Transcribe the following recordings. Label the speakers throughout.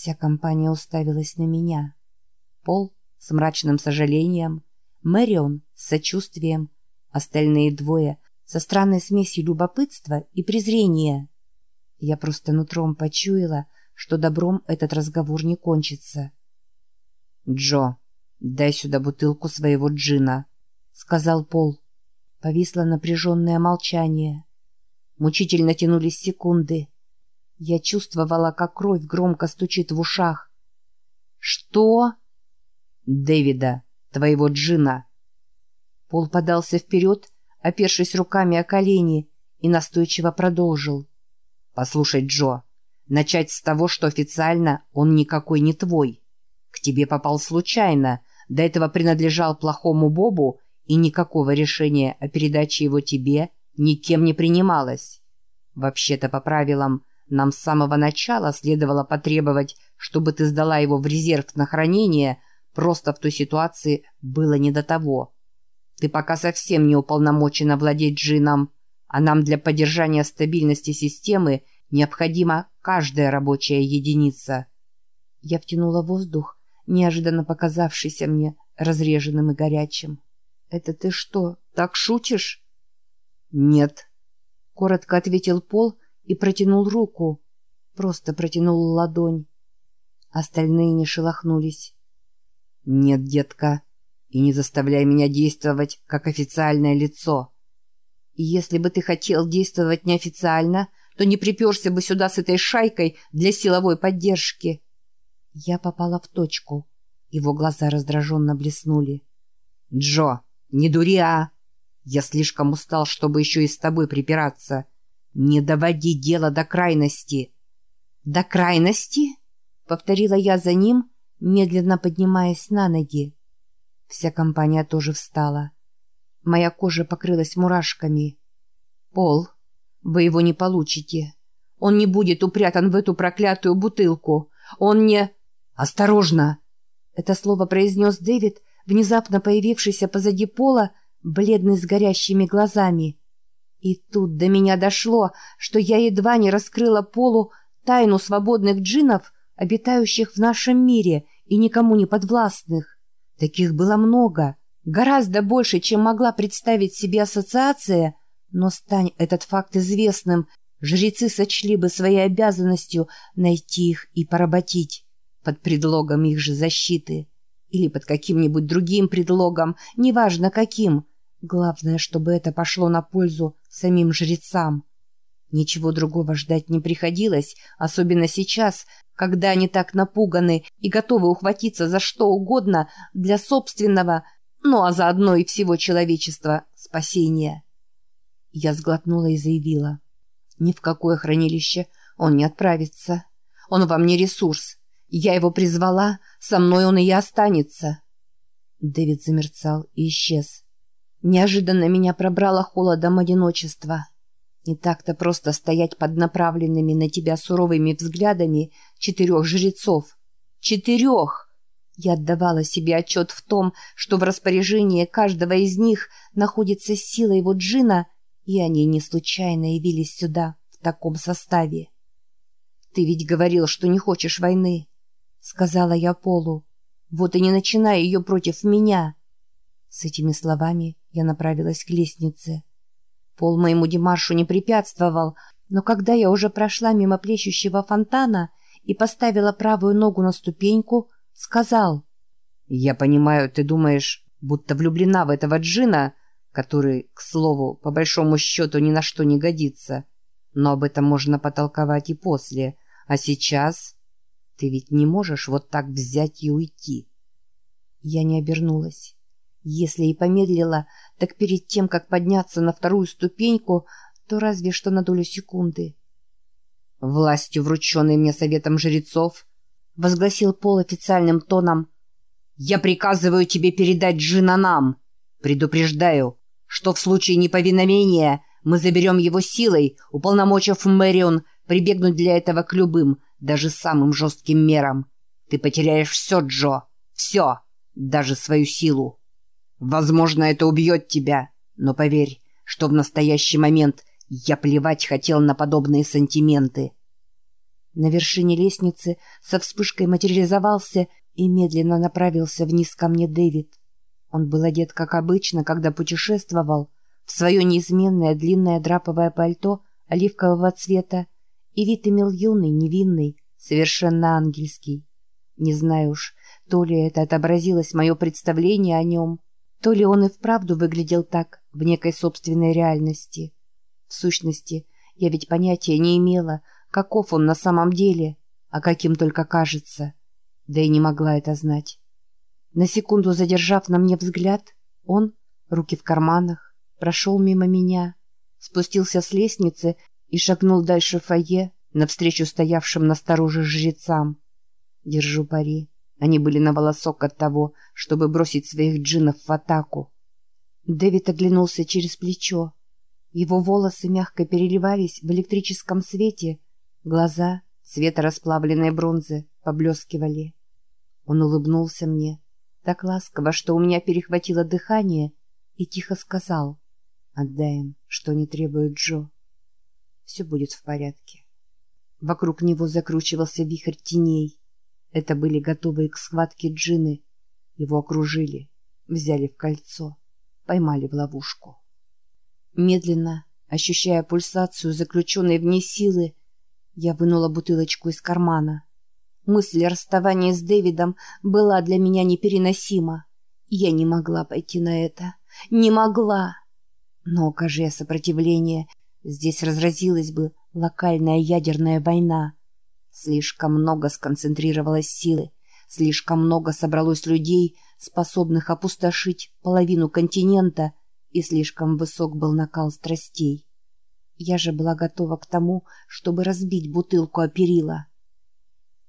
Speaker 1: Вся компания уставилась на меня. Пол с мрачным сожалением, Мэрион с сочувствием, остальные двое со странной смесью любопытства и презрения. Я просто нутром почуяла, что добром этот разговор не кончится.
Speaker 2: «Джо, дай сюда бутылку своего джина», — сказал Пол.
Speaker 1: Повисло напряженное молчание. Мучительно тянулись секунды. Я чувствовала, как кровь громко стучит в ушах. «Что?»
Speaker 2: «Дэвида, твоего джина».
Speaker 1: Пол подался вперед, опершись руками о колени, и настойчиво продолжил.
Speaker 2: «Послушай, Джо, начать с того, что официально он никакой не твой. К тебе попал случайно, до этого принадлежал плохому Бобу, и никакого решения о передаче его тебе никем не принималось. Вообще-то, по правилам, нам с самого начала следовало потребовать, чтобы ты сдала его в резерв на хранение, просто в той ситуации было не до того. Ты пока совсем не уполномочена владеть джином, а нам для поддержания стабильности системы необходима каждая рабочая единица.
Speaker 1: Я втянула воздух, неожиданно показавшийся мне разреженным и горячим. «Это ты что, так шутишь?»
Speaker 2: «Нет», —
Speaker 1: коротко ответил Пол и протянул руку. Просто протянул ладонь. Остальные не шелохнулись.
Speaker 2: «Нет, детка, и не заставляй меня действовать как официальное лицо».
Speaker 1: И если бы ты хотел действовать неофициально, то не приперся бы сюда с этой шайкой для силовой поддержки. Я попала в точку. Его глаза раздраженно блеснули.
Speaker 2: «Джо, не дури, а! Я слишком устал, чтобы еще и с тобой припираться. Не доводи дело до крайности!»
Speaker 1: «До крайности?» — повторила я за ним, медленно поднимаясь на ноги. Вся компания тоже встала. Моя кожа покрылась мурашками. «Пол, вы его не получите. Он не будет упрятан в эту проклятую бутылку. Он не...»
Speaker 2: «Осторожно!»
Speaker 1: Это слово произнес Дэвид, внезапно появившийся позади Пола, бледный с горящими глазами. И тут до меня дошло, что я едва не раскрыла Полу тайну свободных джинов, обитающих в нашем мире и никому не подвластных. Таких было много, гораздо больше, чем могла представить себе ассоциация, но стань этот факт известным, жрецы сочли бы своей обязанностью найти их и поработить под предлогом их же защиты или под каким-нибудь другим предлогом, неважно каким. Главное, чтобы это пошло на пользу самим жрецам. Ничего другого ждать не приходилось, особенно сейчас, когда они так напуганы и готовы ухватиться за что угодно для собственного, ну а заодно и всего человечества, спасения. Я сглотнула и заявила. Ни в какое хранилище он не отправится. Он вам не ресурс. Я его призвала, со мной он и останется. Дэвид замерцал и исчез. Неожиданно меня пробрало холодом одиночества. Не так-то просто стоять под направленными на тебя суровыми взглядами четырех жрецов. Четырех! Я отдавала себе отчет в том, что в распоряжении каждого из них находится сила его джина, и они не случайно явились сюда в таком составе. «Ты ведь говорил, что не хочешь войны», — сказала я Полу. «Вот и не начинай ее против меня». С этими словами я направилась к лестнице. Пол моему демаршу не препятствовал, но когда я уже прошла мимо плещущего фонтана и поставила правую ногу на ступеньку, сказал.
Speaker 2: «Я понимаю, ты думаешь, будто влюблена в этого джина, который, к слову, по большому счету ни на что не годится. Но об этом можно потолковать и после. А сейчас ты ведь не можешь вот так взять и уйти».
Speaker 1: Я не обернулась. Если и помедлила, так перед тем, как подняться на вторую ступеньку, то разве что на долю секунды.
Speaker 2: «Властью, врученной мне советом жрецов», — возгласил Пол официальным тоном, «я приказываю тебе передать Джина нам. Предупреждаю, что в случае неповиновения мы заберем его силой, уполномочив Мэрион прибегнуть для этого к любым, даже самым жестким мерам. Ты потеряешь все, Джо, все, даже свою силу». Возможно, это убьет тебя, но поверь, что в настоящий момент я плевать хотел на подобные сантименты.
Speaker 1: На вершине лестницы со вспышкой материализовался и медленно направился вниз ко мне Дэвид. Он был одет, как обычно, когда путешествовал, в свое неизменное длинное драповое пальто оливкового цвета, и вид имел юный, невинный, совершенно ангельский. Не знаю уж, то ли это отобразилось мое представление о нем, то ли он и вправду выглядел так в некой собственной реальности. В сущности, я ведь понятия не имела, каков он на самом деле, а каким только кажется. Да и не могла это знать. На секунду задержав на мне взгляд, он, руки в карманах, прошел мимо меня, спустился с лестницы и шагнул дальше в фойе навстречу стоявшим настороже жрецам. Держу пари. Они были на волосок от того, чтобы бросить своих джинов в атаку. Дэвид оглянулся через плечо. Его волосы мягко переливались в электрическом свете, глаза, цвета расплавленной бронзы, поблескивали. Он улыбнулся мне, так ласково, что у меня перехватило дыхание, и тихо сказал «Отдай им, что не требует Джо. Все будет в порядке». Вокруг него закручивался вихрь теней. Это были готовые к схватке джины. Его окружили, взяли в кольцо, поймали в ловушку. Медленно, ощущая пульсацию заключенной в ней силы, я вынула бутылочку из кармана. Мысль о расставании с Дэвидом была для меня непереносима. Я не могла пойти на это. Не могла. Но, окажи сопротивление, здесь разразилась бы локальная ядерная война. Слишком много сконцентрировалось силы, слишком много собралось людей, способных опустошить половину континента, и слишком высок был накал страстей. Я же была готова к тому, чтобы разбить бутылку о перила.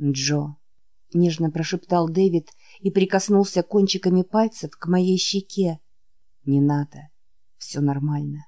Speaker 1: «Джо», — нежно прошептал Дэвид и прикоснулся кончиками пальцев к моей щеке. «Не надо. Все нормально.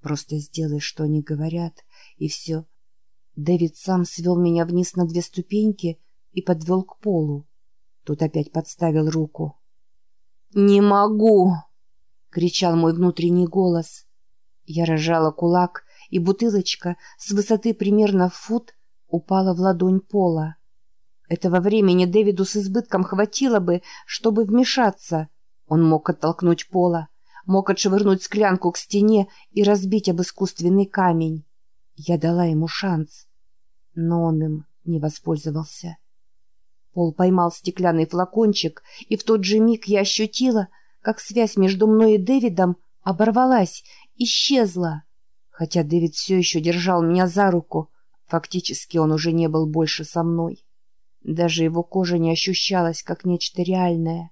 Speaker 1: Просто сделай, что они говорят, и все. Дэвид сам свел меня вниз на две ступеньки и подвел к полу. Тут опять подставил руку. «Не могу!» — кричал мой внутренний голос. Я рожала кулак, и бутылочка с высоты примерно в фут упала в ладонь пола. Этого времени Дэвиду с избытком хватило бы, чтобы вмешаться. Он мог оттолкнуть пола, мог отшвырнуть склянку к стене и разбить об искусственный камень. Я дала ему шанс, но он им не воспользовался. Пол поймал стеклянный флакончик, и в тот же миг я ощутила, как связь между мной и Дэвидом оборвалась, исчезла. Хотя Дэвид все еще держал меня за руку, фактически он уже не был больше со мной. Даже его кожа не ощущалась как нечто реальное.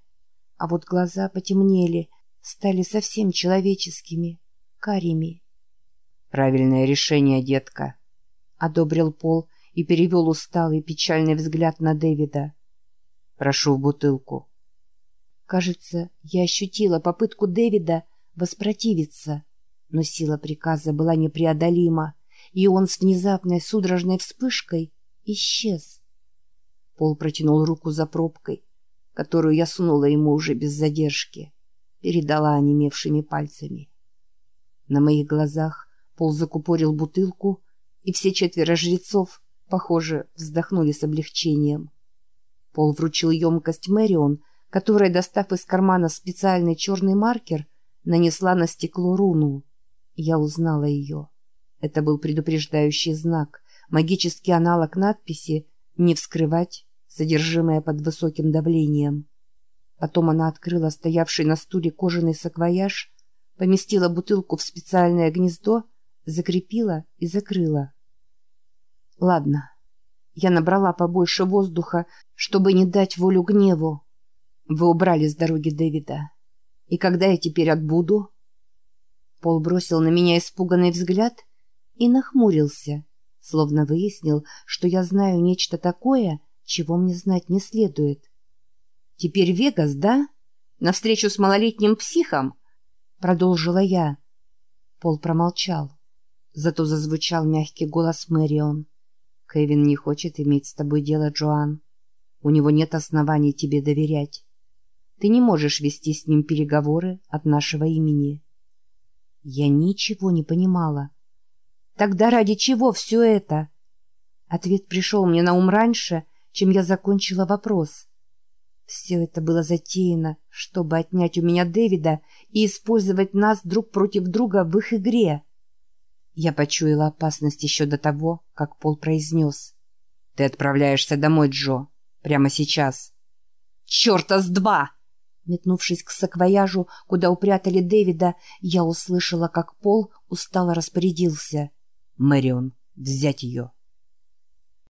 Speaker 1: А вот глаза потемнели, стали совсем человеческими, карими. «Правильное решение, детка», — одобрил Пол и перевел усталый печальный взгляд на Дэвида. «Прошу в бутылку». Кажется, я ощутила попытку Дэвида воспротивиться, но сила приказа была непреодолима, и он с внезапной судорожной вспышкой исчез. Пол протянул руку за пробкой, которую я сунула ему уже без задержки, передала онемевшими пальцами. На моих глазах Пол закупорил бутылку, и все четверо жрецов, похоже, вздохнули с облегчением. Пол вручил емкость Мэрион, которая, достав из кармана специальный черный маркер, нанесла на стекло руну. Я узнала ее. Это был предупреждающий знак, магический аналог надписи «Не вскрывать», содержимое под высоким давлением. Потом она открыла стоявший на стуле кожаный саквояж, поместила бутылку в специальное гнездо закрепила и закрыла. Ладно, я набрала побольше воздуха, чтобы не дать волю гневу. Вы убрали с дороги Дэвида. И когда я теперь отбуду? Пол бросил на меня испуганный взгляд и нахмурился, словно выяснил, что я знаю нечто такое, чего мне знать не следует. «Теперь Вегас, да? На встречу с малолетним психом?» — продолжила я. Пол промолчал. Зато зазвучал мягкий голос Мэрион. «Кевин не хочет иметь с тобой дело, Джоан. У него нет оснований тебе доверять. Ты не можешь вести с ним переговоры от нашего имени». Я ничего не понимала. «Тогда ради чего все это?» Ответ пришел мне на ум раньше, чем я закончила вопрос. Все это было затеяно, чтобы отнять у меня Дэвида и использовать нас друг против друга в их игре. Я почуяла опасность еще до того, как Пол произнес.
Speaker 2: «Ты отправляешься домой, Джо. Прямо сейчас».
Speaker 1: «Черта с два!» Метнувшись к саквояжу, куда упрятали Дэвида, я услышала, как Пол устало распорядился.
Speaker 2: «Мэрион, взять ее!»